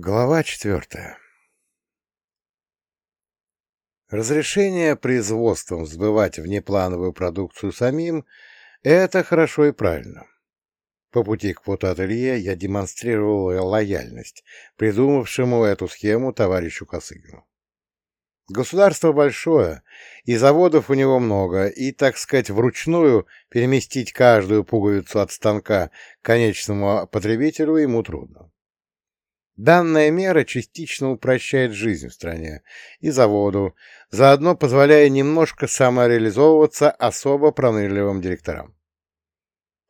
Глава четвертая Разрешение производством сбывать внеплановую продукцию самим – это хорошо и правильно. По пути к фотоателье я демонстрировал лояльность придумавшему эту схему товарищу Косыгину. Государство большое, и заводов у него много, и, так сказать, вручную переместить каждую пуговицу от станка к конечному потребителю ему трудно. Данная мера частично упрощает жизнь в стране и заводу, заодно позволяя немножко самореализовываться особо пронырливым директорам.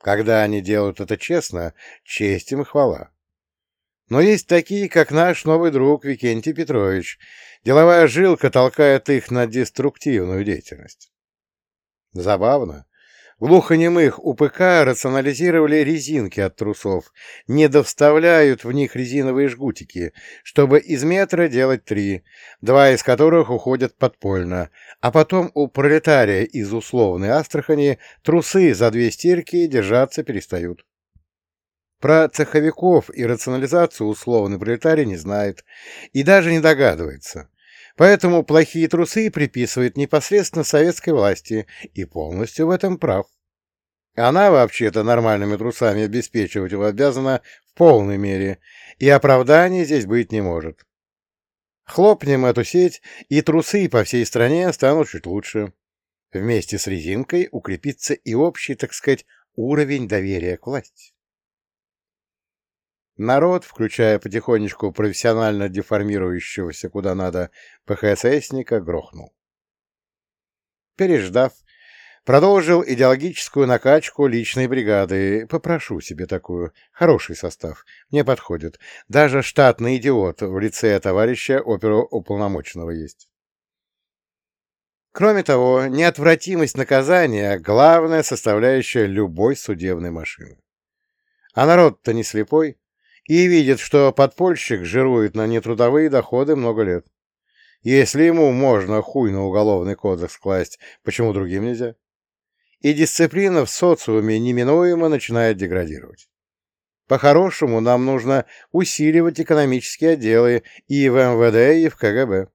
Когда они делают это честно, честь им и хвала. Но есть такие, как наш новый друг Викентий Петрович. Деловая жилка толкает их на деструктивную деятельность. Забавно, Глухонемых УПК рационализировали резинки от трусов, не довставляют в них резиновые жгутики, чтобы из метра делать три, два из которых уходят подпольно, а потом у пролетария из условной Астрахани трусы за две стирки держаться перестают. Про цеховиков и рационализацию условный пролетарий не знает и даже не догадывается. Поэтому плохие трусы приписывает непосредственно советской власти и полностью в этом прав. Она вообще-то нормальными трусами обеспечивать его обязана в полной мере, и оправданий здесь быть не может. Хлопнем эту сеть, и трусы по всей стране станут чуть лучше. Вместе с резинкой укрепится и общий, так сказать, уровень доверия к власти. Народ, включая потихонечку профессионально деформирующегося куда надо ПХССника, грохнул. Переждав, продолжил идеологическую накачку личной бригады. Попрошу себе такую. Хороший состав. Мне подходит. Даже штатный идиот в лице товарища оперуполномоченного есть. Кроме того, неотвратимость наказания — главная составляющая любой судебной машины. А народ-то не слепой и видит, что подпольщик жирует на нетрудовые доходы много лет. Если ему можно хуй на уголовный кодекс класть, почему другим нельзя? И дисциплина в социуме неминуемо начинает деградировать. По-хорошему, нам нужно усиливать экономические отделы и в МВД, и в КГБ.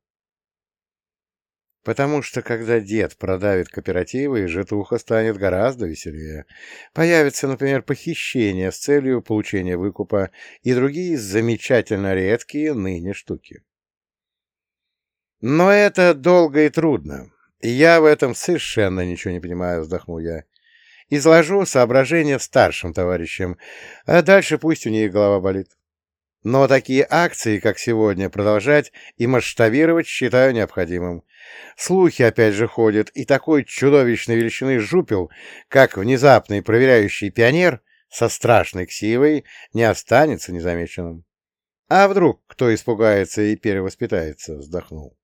Потому что, когда дед продавит кооперативы, житуха станет гораздо веселее. Появятся, например, похищения с целью получения выкупа и другие замечательно редкие ныне штуки. Но это долго и трудно. Я в этом совершенно ничего не понимаю, вздохнул я. Изложу соображения старшим товарищам, а дальше пусть у них голова болит. Но такие акции, как сегодня, продолжать и масштабировать считаю необходимым. Слухи опять же ходят, и такой чудовищной величины жупел, как внезапный проверяющий пионер со страшной ксивой, не останется незамеченным. А вдруг кто испугается и перевоспитается, вздохнул.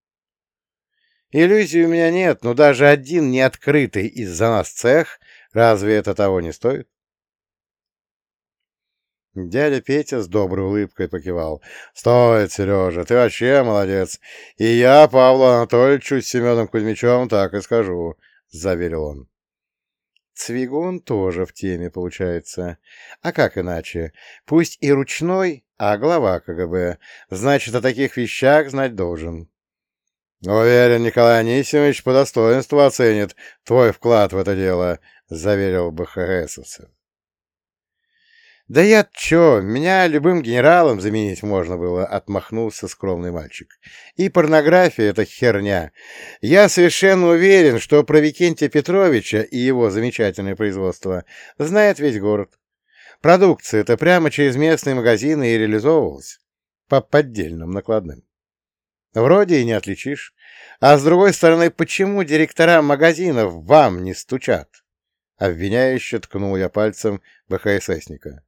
Иллюзий у меня нет, но даже один неоткрытый из-за нас цех, разве это того не стоит? Дядя Петя с доброй улыбкой покивал. «Стоит, Сережа, ты вообще молодец. И я Павлу Анатольевичу с Семеном Кузьмичем так и скажу», — заверил он. Цвигун тоже в теме, получается. А как иначе? Пусть и ручной, а глава КГБ. Значит, о таких вещах знать должен. Уверен, Николай Анисимович по достоинству оценит твой вклад в это дело, — заверил БХСовцев. «Да я чё, меня любым генералом заменить можно было», — отмахнулся скромный мальчик. «И порнография — это херня. Я совершенно уверен, что про Викентия Петровича и его замечательное производство знает весь город. Продукция это прямо через местные магазины и реализовывалась. По поддельным накладным. Вроде и не отличишь. А с другой стороны, почему директора магазинов вам не стучат?» Обвиняюще ткнул я пальцем БХССника.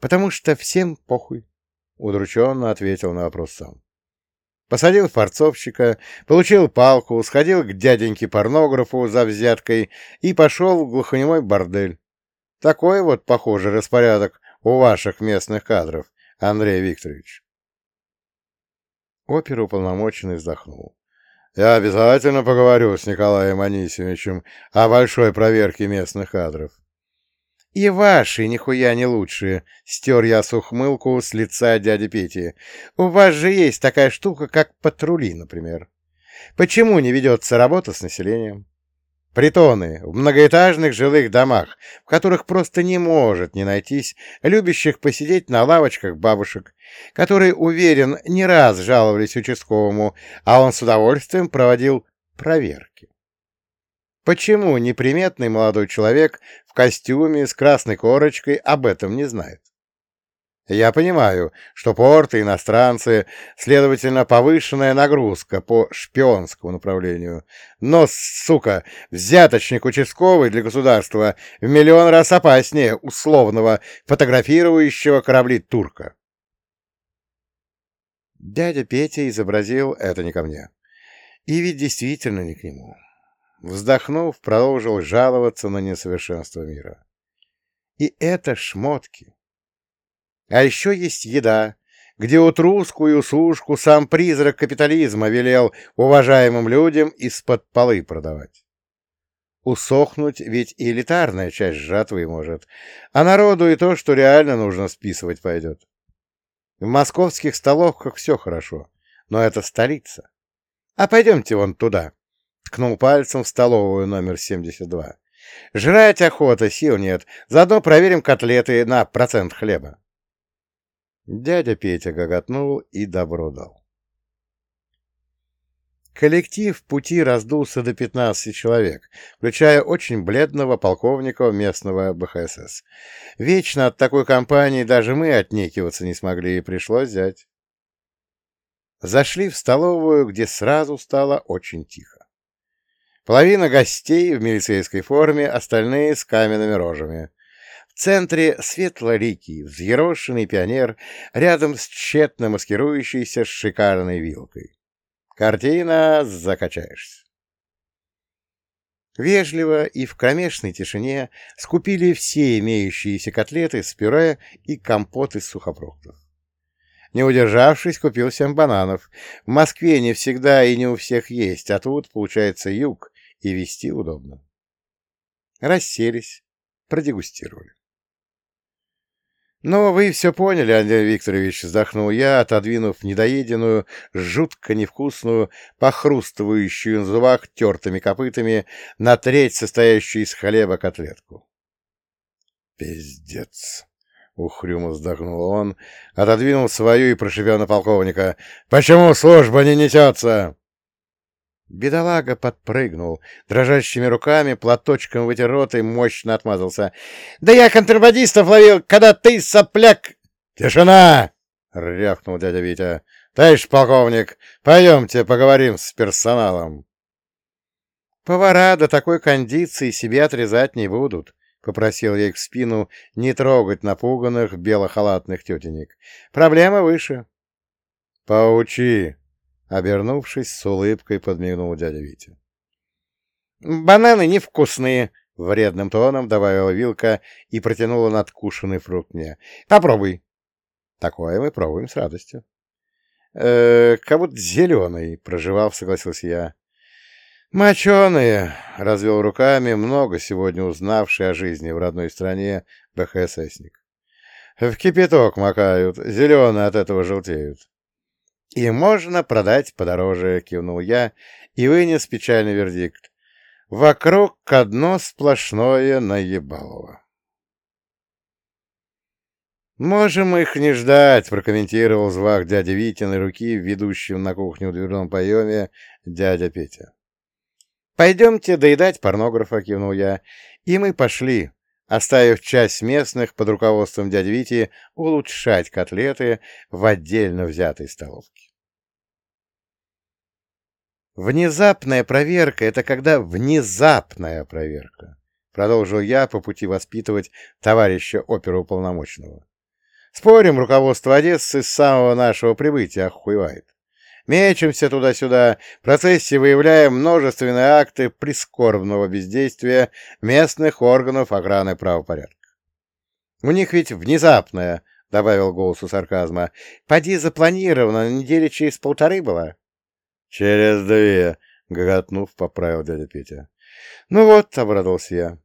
Потому что всем похуй, — удрученно ответил на вопрос сам. Посадил форцовщика, получил палку, сходил к дяденьке-порнографу за взяткой и пошел в глухонемой бордель. Такой вот, похоже, распорядок у ваших местных кадров, Андрей Викторович. Оперуполномоченный вздохнул. Я обязательно поговорю с Николаем Анисимовичем о большой проверке местных кадров. И ваши нихуя не лучше, — стер я с ухмылку с лица дяди Пети. У вас же есть такая штука, как патрули, например. Почему не ведется работа с населением? Притоны в многоэтажных жилых домах, в которых просто не может не найтись любящих посидеть на лавочках бабушек, которые, уверен, не раз жаловались участковому, а он с удовольствием проводил проверки. Почему неприметный молодой человек в костюме с красной корочкой об этом не знает? Я понимаю, что порты, иностранцы, следовательно, повышенная нагрузка по шпионскому направлению. Но, сука, взяточник участковый для государства в миллион раз опаснее условного фотографирующего корабли турка. Дядя Петя изобразил это не ко мне. И ведь действительно не к нему. Вздохнув, продолжил жаловаться на несовершенство мира. И это шмотки. А еще есть еда, где утрусскую сушку сам призрак капитализма велел уважаемым людям из-под полы продавать. Усохнуть ведь и элитарная часть жатвы может, а народу и то, что реально нужно списывать, пойдет. В московских столовках все хорошо, но это столица. А пойдемте вон туда, — ткнул пальцем в столовую номер 72. Жрать охота, сил нет, заодно проверим котлеты на процент хлеба. Дядя Петя гоготнул и добро дал. Коллектив пути раздулся до 15 человек, включая очень бледного полковника местного БХСС. Вечно от такой компании даже мы отнекиваться не смогли, и пришлось взять. Зашли в столовую, где сразу стало очень тихо. Половина гостей в милицейской форме, остальные с каменными рожами. В центре светлоликий, взъерошенный пионер, рядом с тщетно маскирующейся шикарной вилкой. Картина закачаешься. Вежливо и в кромешной тишине скупили все имеющиеся котлеты с пюре и компот из сухофруктов. Не удержавшись, купил семь бананов. В Москве не всегда и не у всех есть, а тут, получается, юг, и вести удобно. Расселись, продегустировали. «Ну, вы все поняли, Андрей Викторович», — вздохнул я, отодвинув недоеденную, жутко невкусную, похрустывающую на зубах тертыми копытами на треть состоящую из хлеба котлетку. «Пиздец!» — ухрюмо вздохнул он, отодвинул свою и прошипел на полковника. «Почему служба не несется?» Бедолага подпрыгнул, дрожащими руками, платочком вытер рот и мощно отмазался. — Да я контрабандистов ловил, когда ты, сопляк... — Тишина! — рявкнул дядя Витя. — Товарищ полковник, пойдемте поговорим с персоналом. — Повара до такой кондиции себе отрезать не будут, — попросил я их в спину не трогать напуганных белохалатных тетенек. — Проблема выше. — Поучи, Обернувшись, с улыбкой подмигнул дядя Витя. «Бананы невкусные!» — вредным тоном добавила вилка и протянула надкушенный фрукт мне. «Попробуй!» «Такое мы пробуем с радостью». «Э, как будто зеленый», — проживав, согласился я. «Моченые!» — развел руками много сегодня узнавший о жизни в родной стране БХССник. «В кипяток макают, зеленые от этого желтеют». «И можно продать подороже», — кивнул я и вынес печальный вердикт. «Вокруг одно сплошное наебалово». «Можем их не ждать», — прокомментировал звак дяди Витиной руки, ведущим на кухню в дверном поеме дядя Петя. «Пойдемте доедать порнографа», — кивнул я, — «и мы пошли, оставив часть местных под руководством дяди Вити улучшать котлеты в отдельно взятой столовке. Внезапная проверка — это когда внезапная проверка, продолжил я по пути воспитывать товарища оперуполномоченного. Спорим, руководство Одессы с самого нашего прибытия охуевает. Мечемся туда-сюда, в процессе выявляем множественные акты прискорбного бездействия местных органов охраны правопорядка. У них ведь внезапная, — добавил голосу сарказма, — поди запланировано, недели через полторы была. — Через две, — гоготнув, поправил дядя Петя. — Ну вот, — обрадовался я.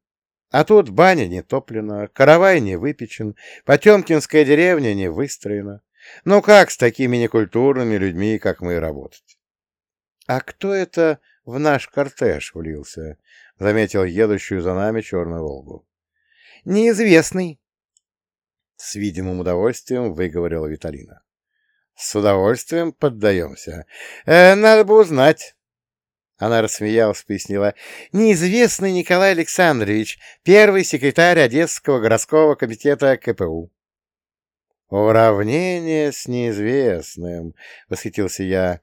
А тут баня не топлена, каравай не выпечен, Потемкинская деревня не выстроена. Ну как с такими некультурными людьми, как мы, работать? — А кто это в наш кортеж влился? — заметил едущую за нами черную «Волгу». — Неизвестный. С видимым удовольствием выговорила Виталина. — С удовольствием поддаемся. Э, надо бы узнать. Она рассмеялась, пояснила. «Неизвестный Николай Александрович, первый секретарь Одесского городского комитета КПУ». «Уравнение с неизвестным», — восхитился я.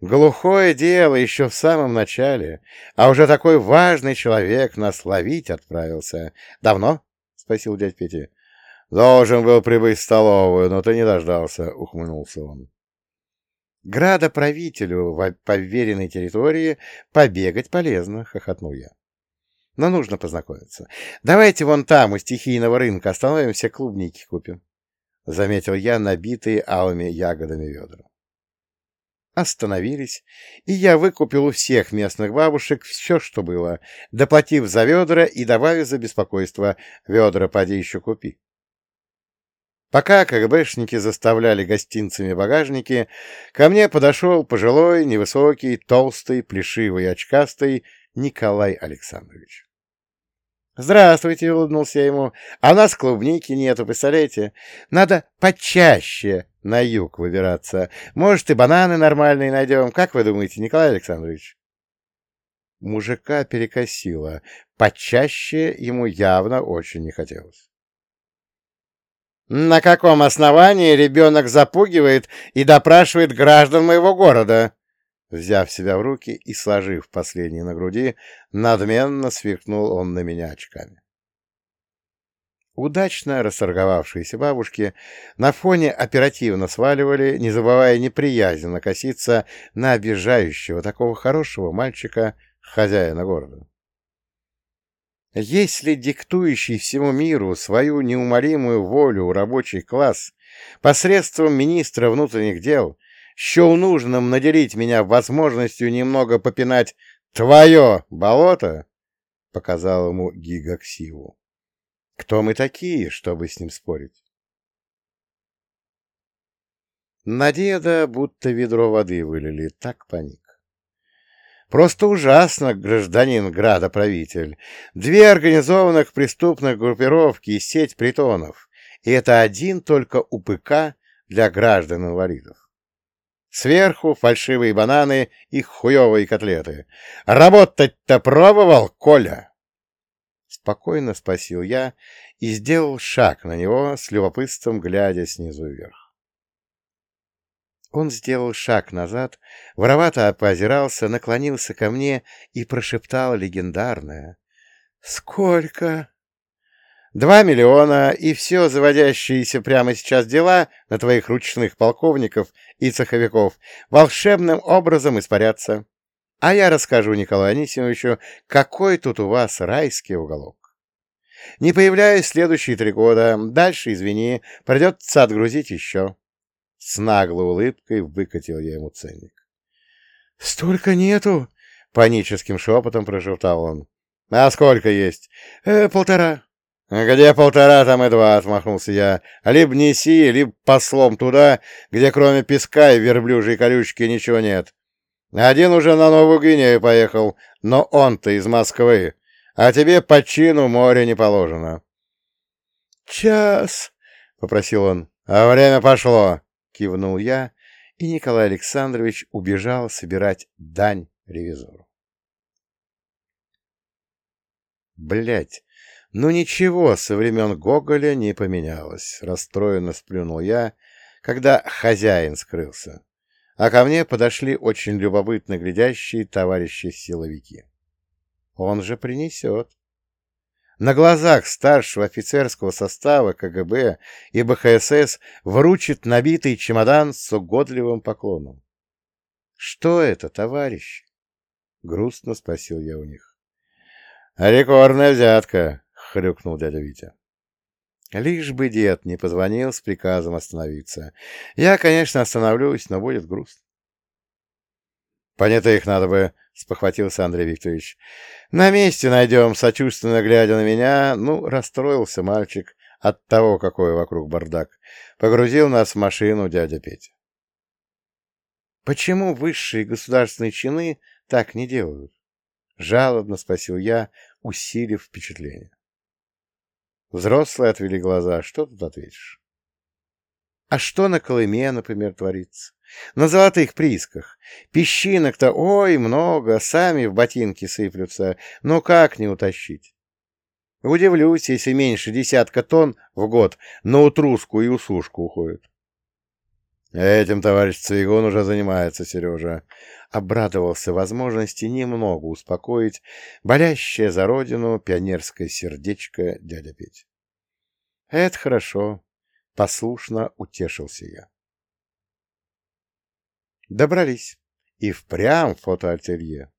«Глухое дело еще в самом начале, а уже такой важный человек нас ловить отправился. Давно?» — спросил дядь Петя. «Должен был прибыть в столовую, но ты не дождался», — ухмыльнулся он. Градоправителю в поверенной территории побегать полезно, — хохотнул я. Но нужно познакомиться. Давайте вон там, у стихийного рынка, остановимся, клубники купим. Заметил я набитые алыми ягодами ведра. Остановились, и я выкупил у всех местных бабушек все, что было, доплатив за ведра и добавив за беспокойство «Ведра поди еще купи». Пока КГБшники заставляли гостинцами багажники, ко мне подошел пожилой, невысокий, толстый, плешивый очкастый Николай Александрович. «Здравствуйте», — улыбнулся ему. «А нас клубники нету, представляете? Надо почаще на юг выбираться. Может, и бананы нормальные найдем. Как вы думаете, Николай Александрович?» Мужика перекосило. Почаще ему явно очень не хотелось. «На каком основании ребенок запугивает и допрашивает граждан моего города?» Взяв себя в руки и сложив последние на груди, надменно сверкнул он на меня очками. Удачно расторговавшиеся бабушки на фоне оперативно сваливали, не забывая неприязненно коситься на обижающего такого хорошего мальчика хозяина города. Если диктующий всему миру свою неумолимую волю рабочий класс посредством министра внутренних дел счел нужным наделить меня возможностью немного попинать «твое болото», — показал ему гигаксиву. Кто мы такие, чтобы с ним спорить? На деда будто ведро воды вылили, так паник. Просто ужасно, гражданин градоправитель. Две организованных преступных группировки и сеть притонов. И это один только УПК для граждан-инвалидов. Сверху фальшивые бананы и хуевые котлеты. Работать-то пробовал, Коля? Спокойно спросил я и сделал шаг на него, с любопытством глядя снизу вверх. Он сделал шаг назад, воровато поозирался, наклонился ко мне и прошептал легендарное. «Сколько?» «Два миллиона, и все заводящиеся прямо сейчас дела на твоих ручных полковников и цеховиков волшебным образом испарятся. А я расскажу Николаю Анисимовичу, какой тут у вас райский уголок. Не появляюсь следующие три года, дальше, извини, придется отгрузить еще». С наглой улыбкой выкатил я ему ценник. — Столько нету! — паническим шепотом прошептал он. — А сколько есть? Э, — Полтора. — Где полтора, там и два, — отмахнулся я. — Либо неси, либо послом туда, где кроме песка и верблюжьей колючки ничего нет. Один уже на Новую Гвинею поехал, но он-то из Москвы, а тебе по чину море не положено. — Час, — попросил он. — А время пошло. Кивнул я, и Николай Александрович убежал собирать дань ревизору. Блять, ну ничего со времен Гоголя не поменялось, расстроенно сплюнул я, когда хозяин скрылся, а ко мне подошли очень любопытно глядящие товарищи-силовики. Он же принесет на глазах старшего офицерского состава КГБ и БХСС вручит набитый чемодан с угодливым поклоном. — Что это, товарищ? — грустно спросил я у них. — Рекордная взятка, — хрюкнул дядя Витя. Лишь бы дед не позвонил с приказом остановиться. Я, конечно, остановлюсь, но будет грустно. Понятых надо бы спохватился Андрей Викторович. На месте найдем, сочувственно глядя на меня. Ну, расстроился мальчик от того, какой вокруг бардак. Погрузил нас в машину дядя Петя. Почему высшие государственные чины так не делают? Жалобно спросил я, усилив впечатление. Взрослые отвели глаза. Что тут ответишь? А что на Колыме, например, творится? На золотых приисках. Песчинок-то, ой, много, сами в ботинки сыплются. Но как не утащить? Удивлюсь, если меньше десятка тонн в год на утруску и усушку уходит. Этим товарищ Цвигун уже занимается, Сережа. Обрадовался возможности немного успокоить болящее за родину пионерское сердечко дядя Петя. Это хорошо. Послушно утешился я. Добрались. И впрямь фотоателье.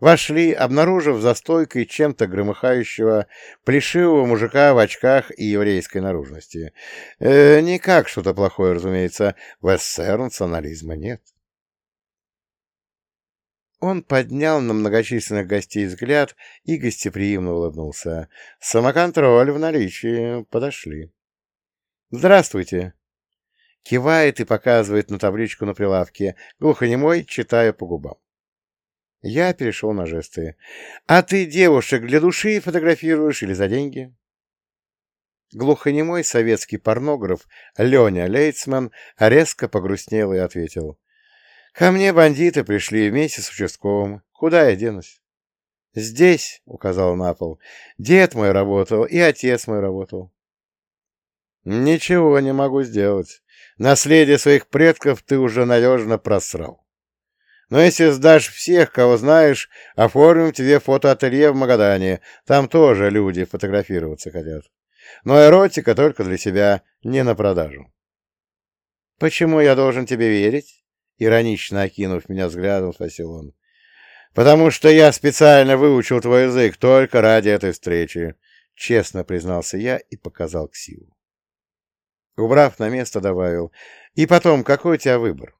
Вошли, обнаружив за стойкой чем-то громыхающего плешивого мужика в очках и еврейской наружности. Э, не как что-то плохое, разумеется. В СССР национализма нет. Он поднял на многочисленных гостей взгляд и гостеприимно улыбнулся. «Самоконтроль в наличии. Подошли». «Здравствуйте!» Кивает и показывает на табличку на прилавке, глухонемой, читая по губам. Я перешел на жесты. «А ты девушек для души фотографируешь или за деньги?» Глухонемой советский порнограф Леня Лейцман резко погрустнел и ответил. «Ко мне бандиты пришли вместе с участковым. Куда я денусь?» «Здесь», — указал на пол, — «дед мой работал и отец мой работал. Ничего не могу сделать. Наследие своих предков ты уже надежно просрал. Но если сдашь всех, кого знаешь, оформим тебе фотоателье в Магадане. Там тоже люди фотографироваться хотят. Но эротика только для себя, не на продажу. «Почему я должен тебе верить?» Иронично окинув меня взглядом, спросил он. «Потому что я специально выучил твой язык только ради этой встречи», — честно признался я и показал Ксиву. Убрав на место, добавил. И потом, какой у тебя выбор?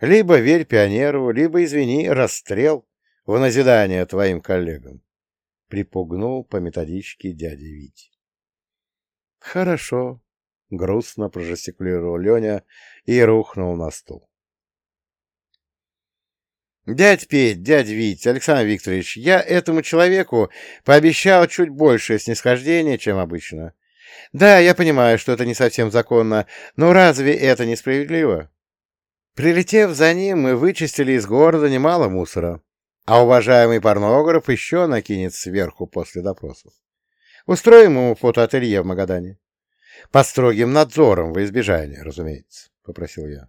Либо верь пионеру, либо, извини, расстрел в назидание твоим коллегам. Припугнул по методичке дяди Вити. Хорошо, грустно прожестикулировал Леня и рухнул на стул. «Дядь Петь, дядь Вить, Александр Викторович, я этому человеку пообещал чуть большее снисхождение, чем обычно. Да, я понимаю, что это не совсем законно, но разве это несправедливо? Прилетев за ним, мы вычистили из города немало мусора, а уважаемый порнограф еще накинет сверху после допросов. Устроим ему фотоателье в Магадане. Под строгим надзором во избежание, разумеется, — попросил я.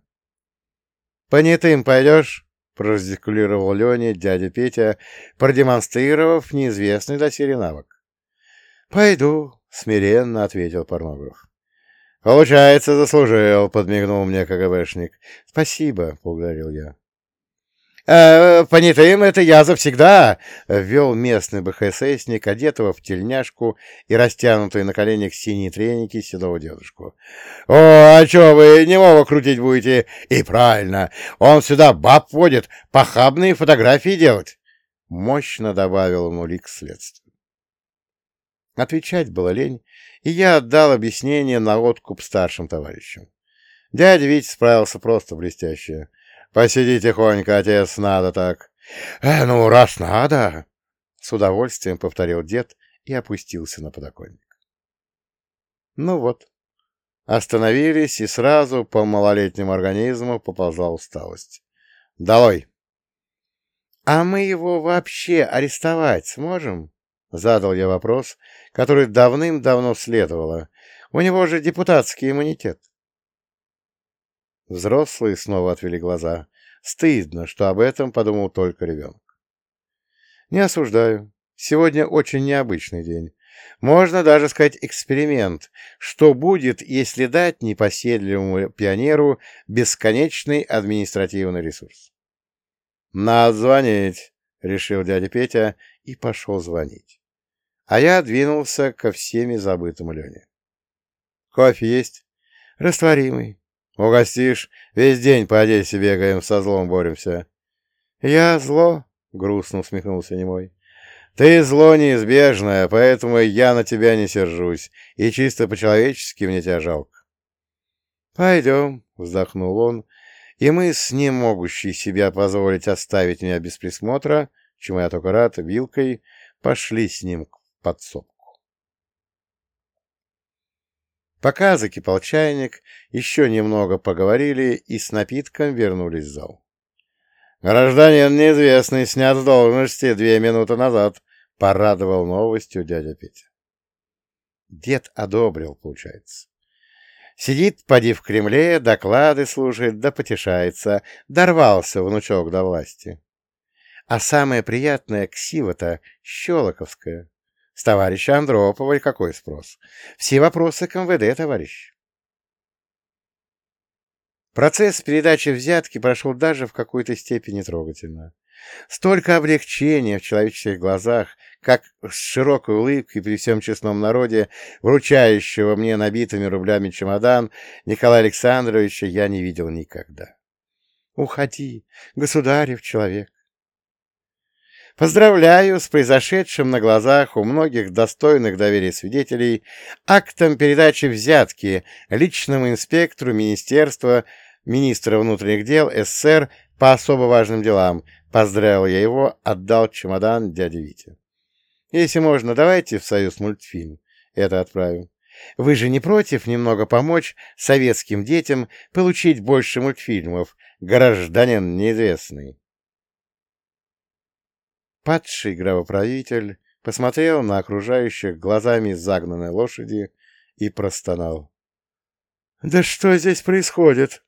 — Понятым пойдешь? — прождикулировал Леня дядя Петя, продемонстрировав неизвестный доселе навык. — Пойду, — смиренно ответил порнограф. «Получается, заслужил», — подмигнул мне КГБшник. «Спасибо», — поблагодарил я. «Э, «Понятым это я завсегда», — ввел местный БХССник, одетого в тельняшку и растянутые на коленях синие треники седого дедушку. «О, а чё вы немого крутить будете? И правильно, он сюда баб водит, похабные фотографии делать», — мощно добавил ему лик следствия. Отвечать было лень, и я отдал объяснение на откуп старшим товарищам. Дядя Витя справился просто блестяще. «Посиди тихонько, отец, надо так». «Э, ну, раз надо!» С удовольствием повторил дед и опустился на подоконник. Ну вот. Остановились, и сразу по малолетнему организму поползла усталость. «Долой!» «А мы его вообще арестовать сможем?» Задал я вопрос, который давным-давно следовало. У него же депутатский иммунитет. Взрослые снова отвели глаза. Стыдно, что об этом подумал только ребенок. Не осуждаю. Сегодня очень необычный день. Можно даже сказать эксперимент. Что будет, если дать непоседливому пионеру бесконечный административный ресурс? «Надо звонить», — решил дядя Петя и пошел звонить а я двинулся ко всеми забытым Лене. «Кофе есть?» «Растворимый». «Угостишь? Весь день по Одессе бегаем, со злом боремся». «Я зло?» — грустно усмехнулся немой. «Ты зло неизбежное, поэтому я на тебя не сержусь, и чисто по-человечески мне тебя жалко». «Пойдем», — вздохнул он, и мы, с не могущей себя позволить оставить меня без присмотра, чему я только рад, вилкой, пошли с ним к подсобку. Пока закипал чайник, еще немного поговорили и с напитком вернулись в зал. «Гражданин неизвестный снят с должности две минуты назад», — порадовал новостью дядя Петя. Дед одобрил, получается. Сидит, поди в Кремле, доклады слушает, да потешается. Дорвался внучок до власти. А самое приятное ксива-то щелоковская. С товарища Андропова какой спрос? Все вопросы к МВД, товарищ. Процесс передачи взятки прошел даже в какой-то степени трогательно. Столько облегчения в человеческих глазах, как с широкой улыбкой при всем честном народе, вручающего мне набитыми рублями чемодан, Николая Александровича я не видел никогда. Уходи, государев человек. Поздравляю с произошедшим на глазах у многих достойных доверия свидетелей актом передачи взятки личному инспектору Министерства министра внутренних дел СССР по особо важным делам. Поздравил я его, отдал чемодан дяде Вите. Если можно, давайте в Союз мультфильм это отправим. Вы же не против немного помочь советским детям получить больше мультфильмов, гражданин неизвестный? Падший гробоправитель посмотрел на окружающих глазами загнанной лошади и простонал. — Да что здесь происходит?